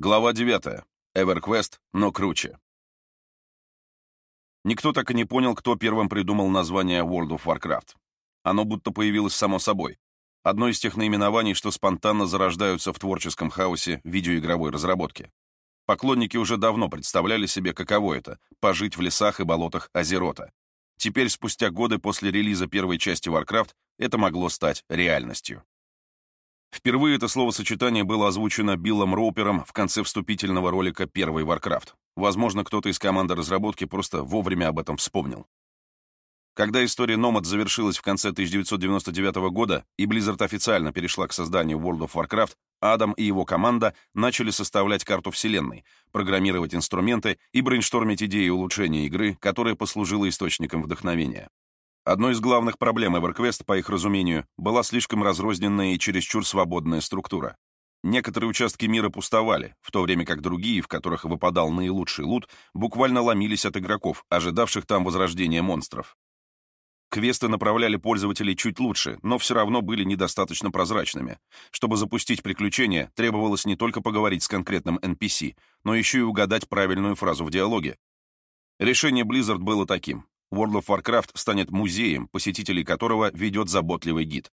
Глава 9. EverQuest, но круче. Никто так и не понял, кто первым придумал название World of Warcraft. Оно будто появилось само собой. Одно из тех наименований, что спонтанно зарождаются в творческом хаосе видеоигровой разработки. Поклонники уже давно представляли себе, каково это — пожить в лесах и болотах Азерота. Теперь, спустя годы после релиза первой части Warcraft, это могло стать реальностью. Впервые это словосочетание было озвучено Биллом Роупером в конце вступительного ролика «Первый Warcraft». Возможно, кто-то из команды разработки просто вовремя об этом вспомнил. Когда история Nomad завершилась в конце 1999 года и Blizzard официально перешла к созданию World of Warcraft, Адам и его команда начали составлять карту вселенной, программировать инструменты и брейнштормить идеи улучшения игры, которая послужила источником вдохновения. Одной из главных проблем EverQuest, по их разумению, была слишком разрозненная и чересчур свободная структура. Некоторые участки мира пустовали, в то время как другие, в которых выпадал наилучший лут, буквально ломились от игроков, ожидавших там возрождения монстров. Квесты направляли пользователей чуть лучше, но все равно были недостаточно прозрачными. Чтобы запустить приключение, требовалось не только поговорить с конкретным NPC, но еще и угадать правильную фразу в диалоге. Решение Blizzard было таким. World of Warcraft станет музеем, посетителей которого ведет заботливый гид.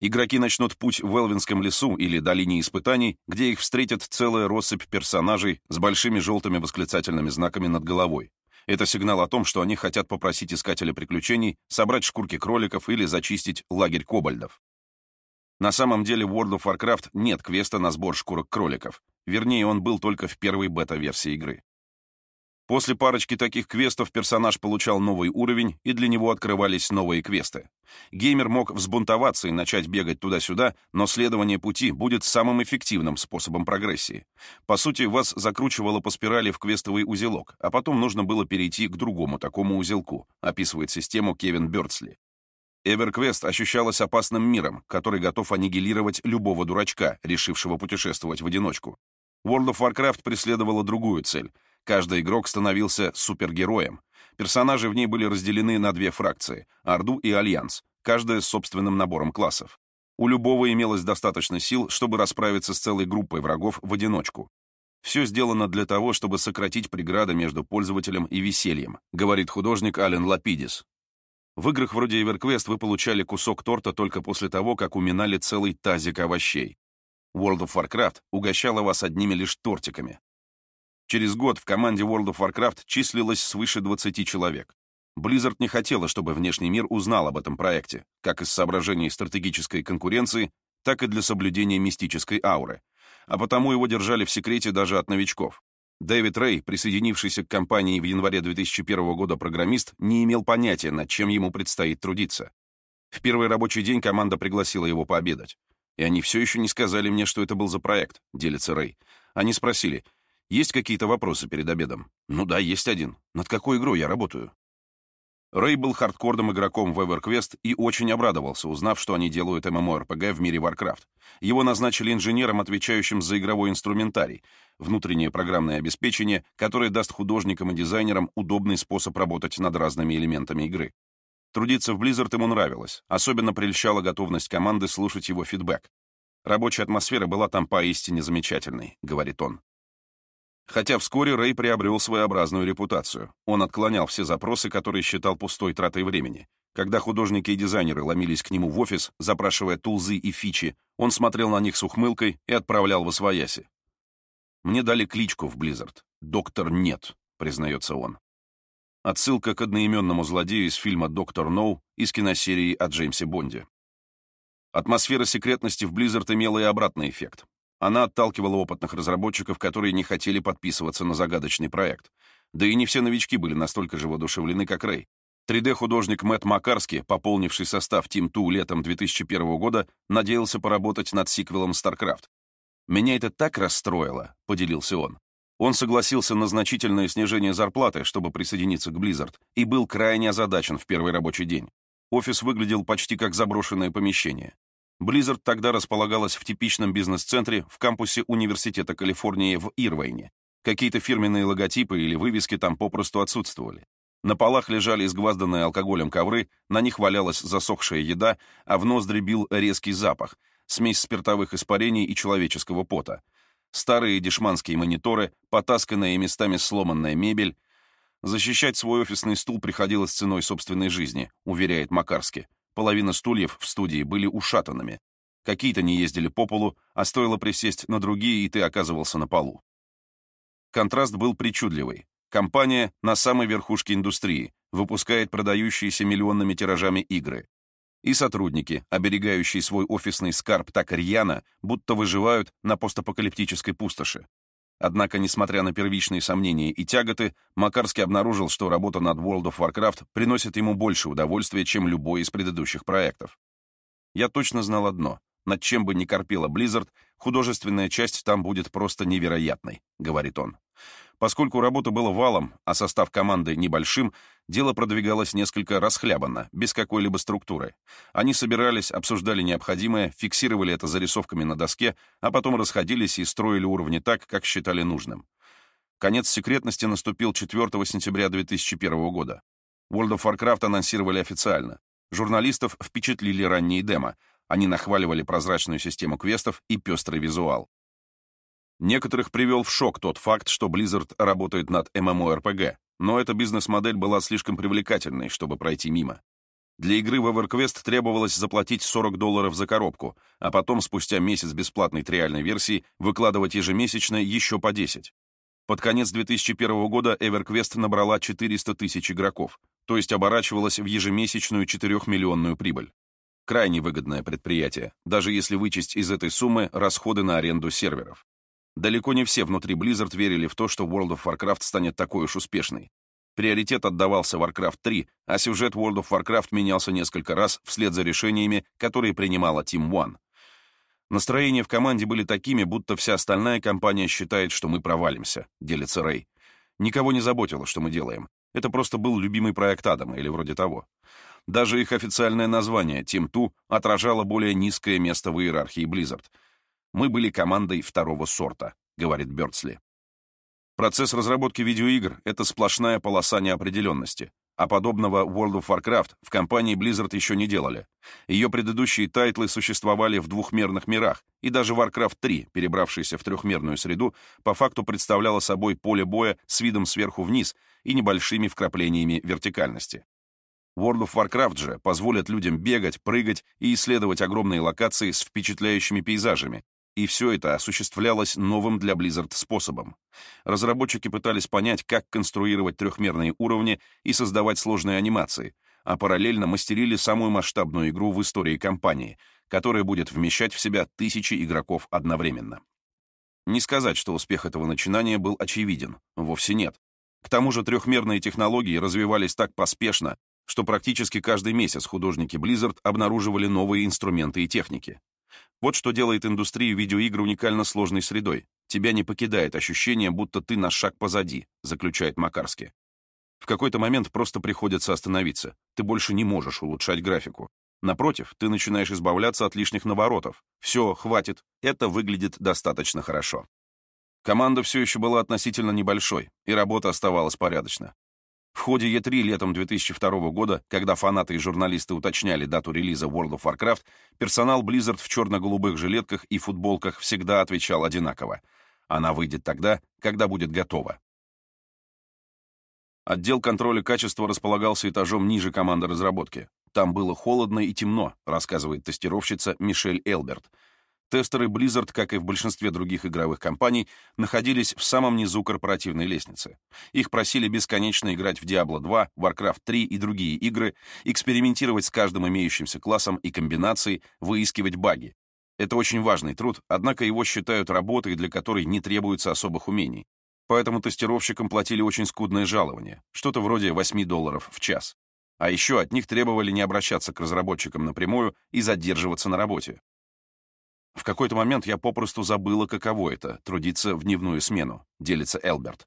Игроки начнут путь в Элвинском лесу или долине испытаний, где их встретит целая россыпь персонажей с большими желтыми восклицательными знаками над головой. Это сигнал о том, что они хотят попросить искателя приключений собрать шкурки кроликов или зачистить лагерь кобальдов. На самом деле в World of Warcraft нет квеста на сбор шкурок кроликов. Вернее, он был только в первой бета-версии игры. После парочки таких квестов персонаж получал новый уровень, и для него открывались новые квесты. Геймер мог взбунтоваться и начать бегать туда-сюда, но следование пути будет самым эффективным способом прогрессии. По сути, вас закручивало по спирали в квестовый узелок, а потом нужно было перейти к другому такому узелку, описывает систему Кевин Бёрдсли. EverQuest ощущалась опасным миром, который готов аннигилировать любого дурачка, решившего путешествовать в одиночку. World of Warcraft преследовала другую цель — Каждый игрок становился супергероем. Персонажи в ней были разделены на две фракции — Орду и Альянс, каждая с собственным набором классов. У любого имелось достаточно сил, чтобы расправиться с целой группой врагов в одиночку. Все сделано для того, чтобы сократить преграды между пользователем и весельем, говорит художник Ален Лапидис. В играх вроде EverQuest вы получали кусок торта только после того, как уминали целый тазик овощей. World of Warcraft угощала вас одними лишь тортиками. Через год в команде World of Warcraft числилось свыше 20 человек. Blizzard не хотела, чтобы внешний мир узнал об этом проекте, как из соображений стратегической конкуренции, так и для соблюдения мистической ауры, а потому его держали в секрете даже от новичков. Дэвид Рэй, присоединившийся к компании в январе 2001 года программист, не имел понятия, над чем ему предстоит трудиться. В первый рабочий день команда пригласила его пообедать. И они все еще не сказали мне, что это был за проект, делится Рэй. Они спросили, есть какие-то вопросы перед обедом? Ну да, есть один. Над какой игрой я работаю? Рэй был хардкорным игроком в EverQuest и очень обрадовался, узнав, что они делают MMORPG в мире Warcraft. Его назначили инженером, отвечающим за игровой инструментарий, внутреннее программное обеспечение, которое даст художникам и дизайнерам удобный способ работать над разными элементами игры. Трудиться в Blizzard ему нравилось, особенно прельщала готовность команды слушать его фидбэк. Рабочая атмосфера была там поистине замечательной, говорит он. Хотя вскоре Рэй приобрел своеобразную репутацию. Он отклонял все запросы, которые считал пустой тратой времени. Когда художники и дизайнеры ломились к нему в офис, запрашивая тулзы и фичи, он смотрел на них с ухмылкой и отправлял в освояси. «Мне дали кличку в Blizzard. Доктор Нет», — признается он. Отсылка к одноименному злодею из фильма «Доктор Ноу» из киносерии о Джеймсе Бонде. Атмосфера секретности в Blizzard имела и обратный эффект. Она отталкивала опытных разработчиков, которые не хотели подписываться на загадочный проект. Да и не все новички были настолько же воодушевлены, как Рэй. 3D-художник Мэтт Макарски, пополнивший состав Team 2 летом 2001 года, надеялся поработать над сиквелом StarCraft. «Меня это так расстроило», — поделился он. Он согласился на значительное снижение зарплаты, чтобы присоединиться к Blizzard, и был крайне озадачен в первый рабочий день. Офис выглядел почти как заброшенное помещение. Blizzard тогда располагалась в типичном бизнес-центре в кампусе Университета Калифорнии в Ирвайне. Какие-то фирменные логотипы или вывески там попросту отсутствовали. На полах лежали изгвазданные алкоголем ковры, на них валялась засохшая еда, а в ноздри бил резкий запах, смесь спиртовых испарений и человеческого пота. старые дешманские мониторы, потасканная и местами сломанная мебель. Защищать свой офисный стул приходилось ценой собственной жизни, уверяет Макарски. Половина стульев в студии были ушатанными. Какие-то не ездили по полу, а стоило присесть на другие, и ты оказывался на полу. Контраст был причудливый. Компания на самой верхушке индустрии, выпускает продающиеся миллионными тиражами игры. И сотрудники, оберегающие свой офисный скарб так рьяно, будто выживают на постапокалиптической пустоши. Однако, несмотря на первичные сомнения и тяготы, Макарский обнаружил, что работа над World of Warcraft приносит ему больше удовольствия, чем любой из предыдущих проектов. Я точно знал одно. Над чем бы ни корпела Blizzard, художественная часть там будет просто невероятной, говорит он. Поскольку работа была валом, а состав команды небольшим, дело продвигалось несколько расхлябанно, без какой-либо структуры. Они собирались, обсуждали необходимое, фиксировали это зарисовками на доске, а потом расходились и строили уровни так, как считали нужным. Конец секретности наступил 4 сентября 2001 года. World of Warcraft анонсировали официально. Журналистов впечатлили ранние демо. Они нахваливали прозрачную систему квестов и пестрый визуал. Некоторых привел в шок тот факт, что Blizzard работает над MMORPG, но эта бизнес-модель была слишком привлекательной, чтобы пройти мимо. Для игры в EverQuest требовалось заплатить 40 долларов за коробку, а потом, спустя месяц бесплатной триальной версии, выкладывать ежемесячно еще по 10. Под конец 2001 года EverQuest набрала 400 тысяч игроков, то есть оборачивалась в ежемесячную 4-миллионную прибыль. Крайне выгодное предприятие, даже если вычесть из этой суммы расходы на аренду серверов. Далеко не все внутри Blizzard верили в то, что World of Warcraft станет такой уж успешной. Приоритет отдавался Warcraft 3, а сюжет World of Warcraft менялся несколько раз вслед за решениями, которые принимала Team One. Настроения в команде были такими, будто вся остальная компания считает, что мы провалимся, делится Рэй. Никого не заботило, что мы делаем. Это просто был любимый проект Адама или вроде того. Даже их официальное название, Team 2, отражало более низкое место в иерархии Blizzard — мы были командой второго сорта, говорит Бёрдсли. Процесс разработки видеоигр — это сплошная полоса неопределенности, а подобного World of Warcraft в компании Blizzard еще не делали. Ее предыдущие тайтлы существовали в двухмерных мирах, и даже Warcraft 3, перебравшийся в трехмерную среду, по факту представляла собой поле боя с видом сверху вниз и небольшими вкраплениями вертикальности. World of Warcraft же позволит людям бегать, прыгать и исследовать огромные локации с впечатляющими пейзажами, и все это осуществлялось новым для Blizzard способом. Разработчики пытались понять, как конструировать трехмерные уровни и создавать сложные анимации, а параллельно мастерили самую масштабную игру в истории компании, которая будет вмещать в себя тысячи игроков одновременно. Не сказать, что успех этого начинания был очевиден, вовсе нет. К тому же трехмерные технологии развивались так поспешно, что практически каждый месяц художники Blizzard обнаруживали новые инструменты и техники. Вот что делает индустрию видеоигр уникально сложной средой. Тебя не покидает ощущение, будто ты на шаг позади, заключает Макарски. В какой-то момент просто приходится остановиться. Ты больше не можешь улучшать графику. Напротив, ты начинаешь избавляться от лишних наворотов. Все, хватит. Это выглядит достаточно хорошо. Команда все еще была относительно небольшой, и работа оставалась порядочно. В ходе E3 летом 2002 года, когда фанаты и журналисты уточняли дату релиза World of Warcraft, персонал Blizzard в черно-голубых жилетках и футболках всегда отвечал одинаково. Она выйдет тогда, когда будет готова. Отдел контроля качества располагался этажом ниже команды разработки. Там было холодно и темно, рассказывает тестировщица Мишель Элберт — Тестеры Blizzard, как и в большинстве других игровых компаний, находились в самом низу корпоративной лестницы. Их просили бесконечно играть в Diablo 2, Warcraft 3 и другие игры, экспериментировать с каждым имеющимся классом и комбинацией, выискивать баги. Это очень важный труд, однако его считают работой, для которой не требуется особых умений. Поэтому тестировщикам платили очень скудное жалование, что-то вроде 8 долларов в час. А еще от них требовали не обращаться к разработчикам напрямую и задерживаться на работе. В какой-то момент я попросту забыла, каково это — трудиться в дневную смену, делится Элберт.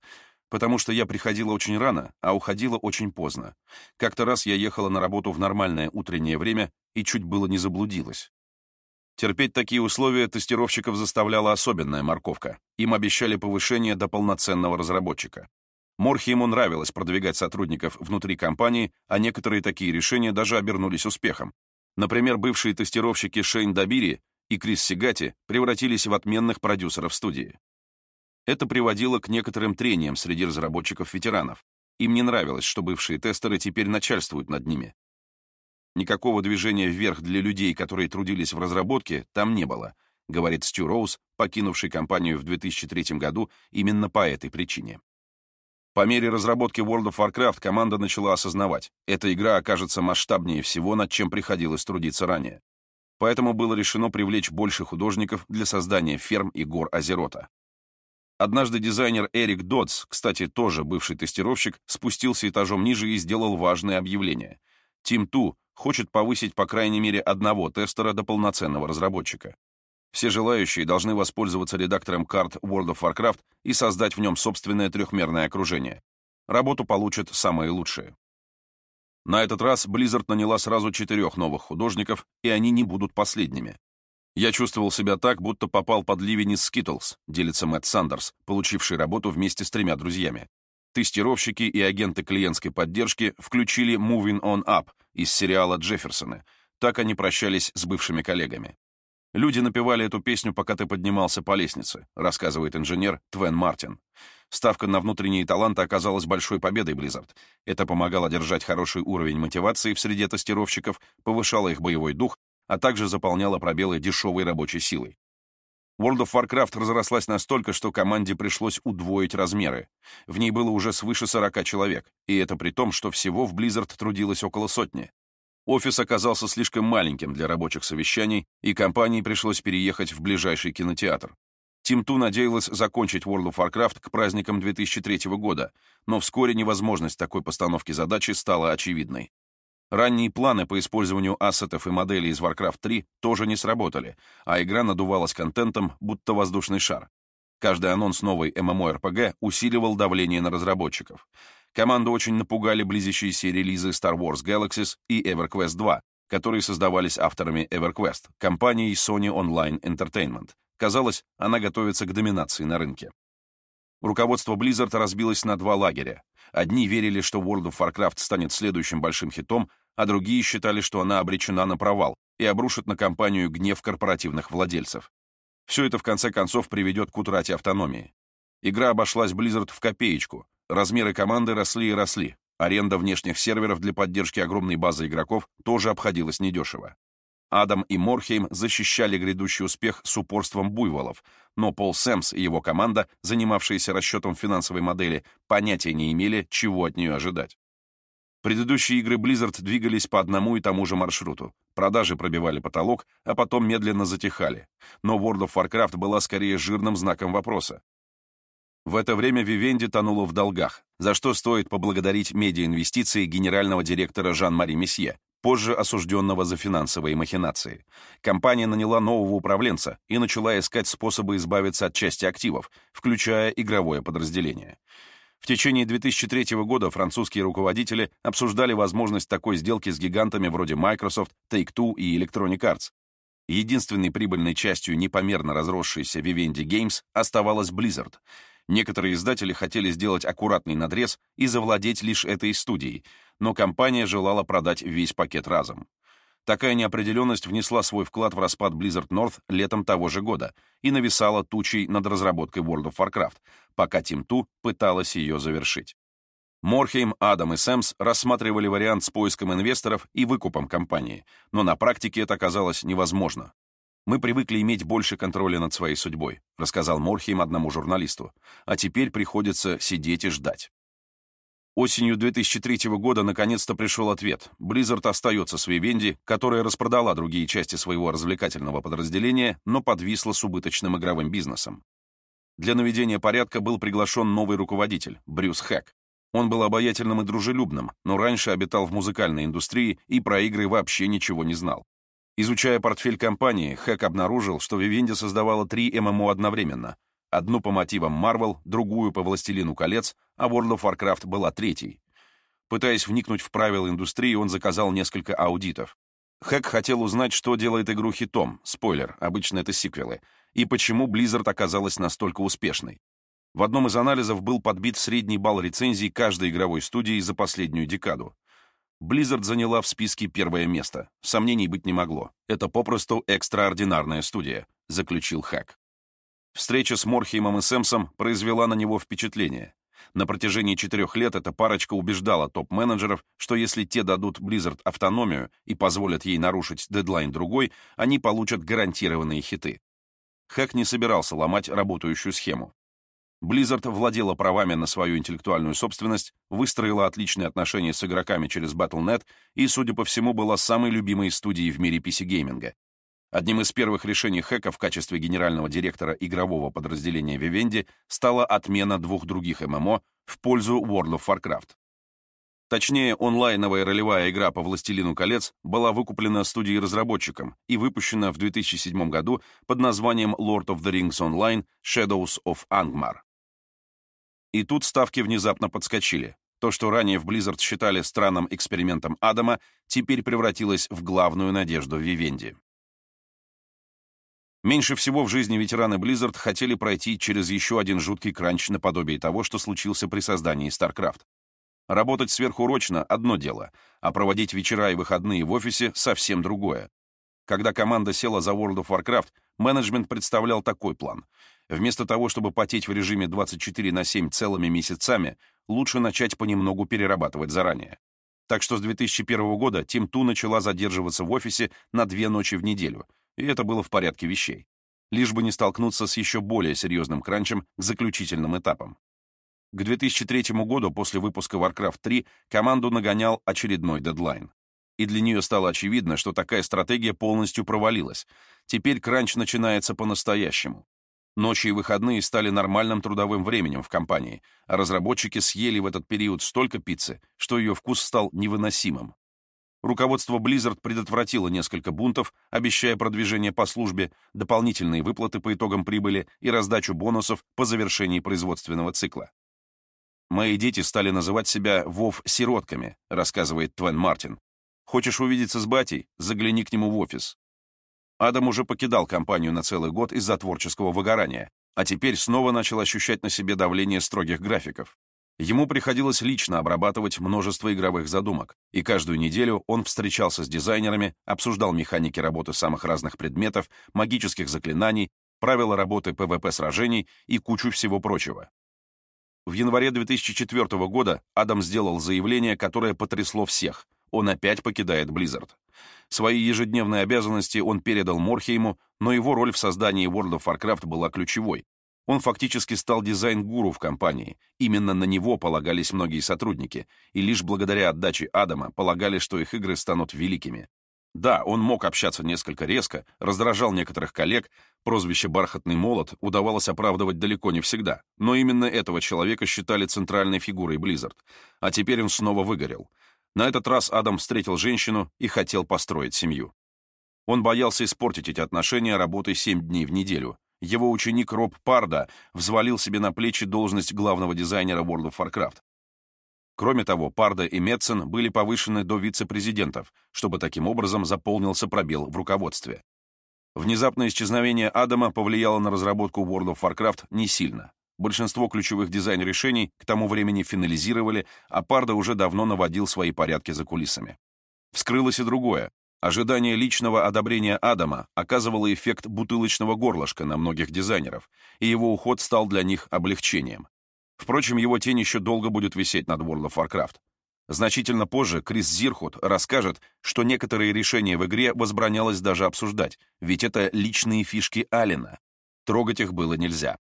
Потому что я приходила очень рано, а уходила очень поздно. Как-то раз я ехала на работу в нормальное утреннее время и чуть было не заблудилась. Терпеть такие условия тестировщиков заставляла особенная морковка. Им обещали повышение до полноценного разработчика. Морхи ему нравилось продвигать сотрудников внутри компании, а некоторые такие решения даже обернулись успехом. Например, бывшие тестировщики Шейн Дабири и Крис Сигати превратились в отменных продюсеров студии. Это приводило к некоторым трениям среди разработчиков-ветеранов. Им не нравилось, что бывшие тестеры теперь начальствуют над ними. Никакого движения вверх для людей, которые трудились в разработке, там не было, говорит Стю Роуз, покинувший компанию в 2003 году именно по этой причине. По мере разработки World of Warcraft команда начала осознавать, эта игра окажется масштабнее всего, над чем приходилось трудиться ранее. Поэтому было решено привлечь больше художников для создания ферм и гор Азерота. Однажды дизайнер Эрик Додс, кстати, тоже бывший тестировщик, спустился этажом ниже и сделал важное объявление. Team 2 хочет повысить по крайней мере одного тестера до полноценного разработчика. Все желающие должны воспользоваться редактором карт World of Warcraft и создать в нем собственное трехмерное окружение. Работу получат самые лучшие. На этот раз Blizzard наняла сразу четырех новых художников, и они не будут последними. Я чувствовал себя так, будто попал под ливень из Skittles, делится Мэтт Сандерс, получивший работу вместе с тремя друзьями. Тестировщики и агенты клиентской поддержки включили Moving On Up из сериала «Джефферсоны». Так они прощались с бывшими коллегами. «Люди напевали эту песню, пока ты поднимался по лестнице», рассказывает инженер Твен Мартин. Ставка на внутренние таланты оказалась большой победой Blizzard. Это помогало держать хороший уровень мотивации в среде тестировщиков, повышало их боевой дух а также заполняла пробелы дешевой рабочей силой. World of Warcraft разрослась настолько, что команде пришлось удвоить размеры. В ней было уже свыше 40 человек, и это при том, что всего в Blizzard трудилось около сотни. Офис оказался слишком маленьким для рабочих совещаний, и компании пришлось переехать в ближайший кинотеатр. Team 2 надеялась закончить World of Warcraft к праздникам 2003 года, но вскоре невозможность такой постановки задачи стала очевидной. Ранние планы по использованию ассетов и моделей из Warcraft 3 тоже не сработали, а игра надувалась контентом, будто воздушный шар. Каждый анонс новой MMORPG усиливал давление на разработчиков. Команду очень напугали близящиеся релизы Star Wars Galaxies и EverQuest 2, которые создавались авторами EverQuest, компанией Sony Online Entertainment. Казалось, она готовится к доминации на рынке. Руководство Blizzard разбилось на два лагеря. Одни верили, что World of Warcraft станет следующим большим хитом, а другие считали, что она обречена на провал и обрушит на компанию гнев корпоративных владельцев. Все это в конце концов приведет к утрате автономии. Игра обошлась Blizzard в копеечку. Размеры команды росли и росли. Аренда внешних серверов для поддержки огромной базы игроков тоже обходилась недешево. Адам и Морхейм защищали грядущий успех с упорством буйволов, но Пол Сэмс и его команда, занимавшиеся расчетом финансовой модели, понятия не имели, чего от нее ожидать. Предыдущие игры Blizzard двигались по одному и тому же маршруту. Продажи пробивали потолок, а потом медленно затихали. Но World of Warcraft была скорее жирным знаком вопроса. В это время Вивенди тонула в долгах, за что стоит поблагодарить медиаинвестиции генерального директора Жан-Мари Месье, позже осужденного за финансовые махинации. Компания наняла нового управленца и начала искать способы избавиться от части активов, включая игровое подразделение. В течение 2003 года французские руководители обсуждали возможность такой сделки с гигантами вроде Microsoft, Take-Two и Electronic Arts. Единственной прибыльной частью непомерно разросшейся Vivendi Games оставалась Blizzard — Некоторые издатели хотели сделать аккуратный надрез и завладеть лишь этой студией, но компания желала продать весь пакет разом. Такая неопределенность внесла свой вклад в распад Blizzard North летом того же года и нависала тучей над разработкой World of Warcraft, пока Team 2 пыталась ее завершить. Морхейм, Адам и Сэмс рассматривали вариант с поиском инвесторов и выкупом компании, но на практике это оказалось невозможно. «Мы привыкли иметь больше контроля над своей судьбой», рассказал Морхейм одному журналисту, «а теперь приходится сидеть и ждать». Осенью 2003 года наконец-то пришел ответ. Blizzard остается с Vivendi, которая распродала другие части своего развлекательного подразделения, но подвисла с убыточным игровым бизнесом. Для наведения порядка был приглашен новый руководитель, Брюс Хэк. Он был обаятельным и дружелюбным, но раньше обитал в музыкальной индустрии и про игры вообще ничего не знал. Изучая портфель компании, Хэк обнаружил, что Vivendi создавала три ММО одновременно. Одну по мотивам Marvel, другую по «Властелину колец», а World of Warcraft была третьей. Пытаясь вникнуть в правила индустрии, он заказал несколько аудитов. Хэк хотел узнать, что делает игру хитом, спойлер, обычно это сиквелы, и почему Blizzard оказалась настолько успешной. В одном из анализов был подбит средний балл рецензий каждой игровой студии за последнюю декаду. Blizzard заняла в списке первое место. Сомнений быть не могло. Это попросту экстраординарная студия, заключил Хак. Встреча с Морхеймом и Сэмсом произвела на него впечатление. На протяжении четырех лет эта парочка убеждала топ-менеджеров, что если те дадут Blizzard автономию и позволят ей нарушить дедлайн другой, они получат гарантированные хиты. Хэк не собирался ломать работающую схему. Blizzard владела правами на свою интеллектуальную собственность, выстроила отличные отношения с игроками через Battle.net и, судя по всему, была самой любимой студией в мире PC-гейминга. Одним из первых решений Хэка в качестве генерального директора игрового подразделения Vivendi стала отмена двух других ММО в пользу World of Warcraft. Точнее, онлайновая ролевая игра по «Властелину колец» была выкуплена студией-разработчиком и выпущена в 2007 году под названием Lord of the Rings Online Shadows of Angmar. И тут ставки внезапно подскочили. То, что ранее в Blizzard считали странным экспериментом Адама, теперь превратилось в главную надежду Вивенди. Меньше всего в жизни ветераны Blizzard хотели пройти через еще один жуткий кранч наподобие того, что случился при создании StarCraft. Работать сверхурочно — одно дело, а проводить вечера и выходные в офисе — совсем другое. Когда команда села за World of Warcraft, менеджмент представлял такой план. Вместо того, чтобы потеть в режиме 24 на 7 целыми месяцами, лучше начать понемногу перерабатывать заранее. Так что с 2001 года Team 2 начала задерживаться в офисе на две ночи в неделю — и это было в порядке вещей. Лишь бы не столкнуться с еще более серьезным кранчем к заключительным этапам. К 2003 году, после выпуска Warcraft 3, команду нагонял очередной дедлайн. И для нее стало очевидно, что такая стратегия полностью провалилась. Теперь кранч начинается по-настоящему. Ночи и выходные стали нормальным трудовым временем в компании, а разработчики съели в этот период столько пиццы, что ее вкус стал невыносимым. Руководство Blizzard предотвратило несколько бунтов, обещая продвижение по службе, дополнительные выплаты по итогам прибыли и раздачу бонусов по завершении производственного цикла. «Мои дети стали называть себя Вов-сиротками», — рассказывает Твен Мартин. «Хочешь увидеться с батей? Загляни к нему в офис». Адам уже покидал компанию на целый год из-за творческого выгорания, а теперь снова начал ощущать на себе давление строгих графиков. Ему приходилось лично обрабатывать множество игровых задумок, и каждую неделю он встречался с дизайнерами, обсуждал механики работы самых разных предметов, магических заклинаний, правила работы PvP-сражений и кучу всего прочего. В январе 2004 года Адам сделал заявление, которое потрясло всех. Он опять покидает Blizzard. Свои ежедневные обязанности он передал Морхейму, но его роль в создании World of Warcraft была ключевой. Он фактически стал дизайн-гуру в компании. Именно на него полагались многие сотрудники, и лишь благодаря отдаче Адама полагали, что их игры станут великими. Да, он мог общаться несколько резко, раздражал некоторых коллег, прозвище «бархатный молот» удавалось оправдывать далеко не всегда, но именно этого человека считали центральной фигурой Blizzard. А теперь он снова выгорел. На этот раз Адам встретил женщину и хотел построить семью. Он боялся испортить эти отношения работой 7 дней в неделю, его ученик Роб Парда взвалил себе на плечи должность главного дизайнера World of Warcraft. Кроме того, Парда и Метцен были повышены до вице-президентов, чтобы таким образом заполнился пробел в руководстве. Внезапное исчезновение Адама повлияло на разработку World of Warcraft не сильно. Большинство ключевых дизайн-решений к тому времени финализировали, а Парда уже давно наводил свои порядки за кулисами. Вскрылось и другое. Ожидание личного одобрения Адама оказывало эффект бутылочного горлышка на многих дизайнеров, и его уход стал для них облегчением. Впрочем, его тень еще долго будет висеть над World of Warcraft. Значительно позже Крис Зирхут расскажет, что некоторые решения в игре возбранялось даже обсуждать, ведь это личные фишки Алина. Трогать их было нельзя.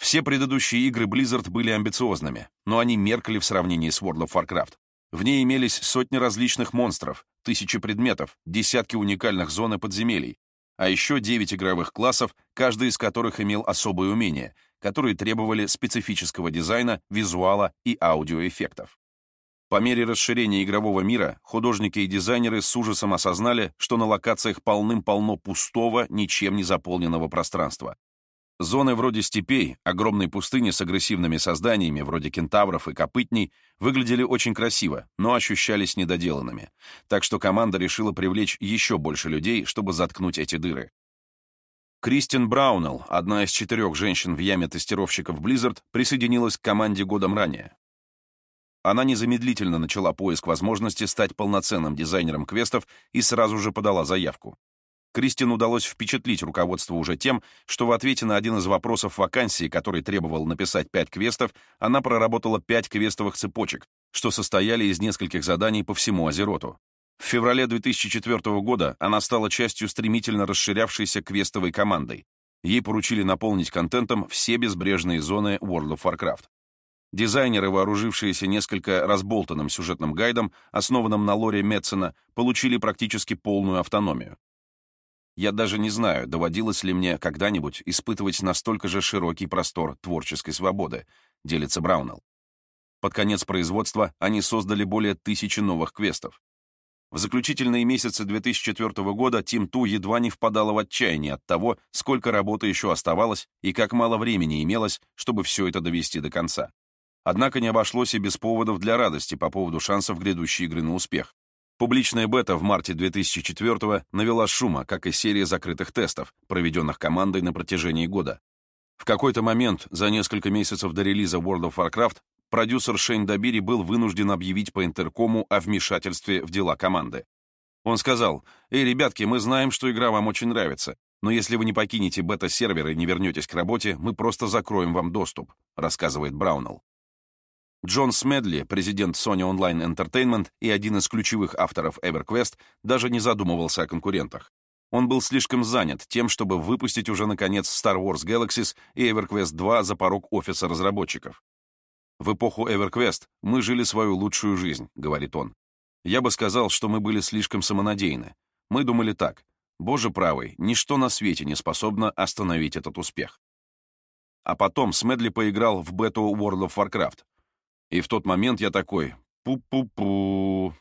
Все предыдущие игры Blizzard были амбициозными, но они меркли в сравнении с World of Warcraft. В ней имелись сотни различных монстров, тысячи предметов, десятки уникальных зон и подземелий, а еще девять игровых классов, каждый из которых имел особые умения, которые требовали специфического дизайна, визуала и аудиоэффектов. По мере расширения игрового мира художники и дизайнеры с ужасом осознали, что на локациях полным-полно пустого, ничем не заполненного пространства, Зоны вроде степей, огромной пустыни с агрессивными созданиями, вроде кентавров и копытней, выглядели очень красиво, но ощущались недоделанными. Так что команда решила привлечь еще больше людей, чтобы заткнуть эти дыры. Кристин Браунелл, одна из четырех женщин в яме тестировщиков Blizzard, присоединилась к команде годом ранее. Она незамедлительно начала поиск возможности стать полноценным дизайнером квестов и сразу же подала заявку. Кристин удалось впечатлить руководство уже тем, что в ответе на один из вопросов вакансии, который требовал написать пять квестов, она проработала пять квестовых цепочек, что состояли из нескольких заданий по всему Азероту. В феврале 2004 года она стала частью стремительно расширявшейся квестовой командой. Ей поручили наполнить контентом все безбрежные зоны World of Warcraft. Дизайнеры, вооружившиеся несколько разболтанным сюжетным гайдом, основанным на лоре Метцена, получили практически полную автономию. Я даже не знаю, доводилось ли мне когда-нибудь испытывать настолько же широкий простор творческой свободы, делится Браунелл. Под конец производства они создали более тысячи новых квестов. В заключительные месяцы 2004 года Team 2 едва не впадала в отчаяние от того, сколько работы еще оставалось и как мало времени имелось, чтобы все это довести до конца. Однако не обошлось и без поводов для радости по поводу шансов грядущей игры на успех. Публичная бета в марте 2004 навела шума, как и серия закрытых тестов, проведенных командой на протяжении года. В какой-то момент, за несколько месяцев до релиза World of Warcraft, продюсер Шейн Добири был вынужден объявить по интеркому о вмешательстве в дела команды. Он сказал, «Эй, ребятки, мы знаем, что игра вам очень нравится, но если вы не покинете бета-сервер и не вернетесь к работе, мы просто закроем вам доступ», рассказывает Браунелл. Джон Смедли, президент Sony Online Entertainment и один из ключевых авторов EverQuest, даже не задумывался о конкурентах. Он был слишком занят тем, чтобы выпустить уже, наконец, Star Wars Galaxies и EverQuest 2 за порог офиса разработчиков. «В эпоху EverQuest мы жили свою лучшую жизнь», — говорит он. «Я бы сказал, что мы были слишком самонадеяны. Мы думали так. Боже правый, ничто на свете не способно остановить этот успех». А потом Смедли поиграл в бету World of Warcraft, и в тот момент я такой «пу-пу-пу».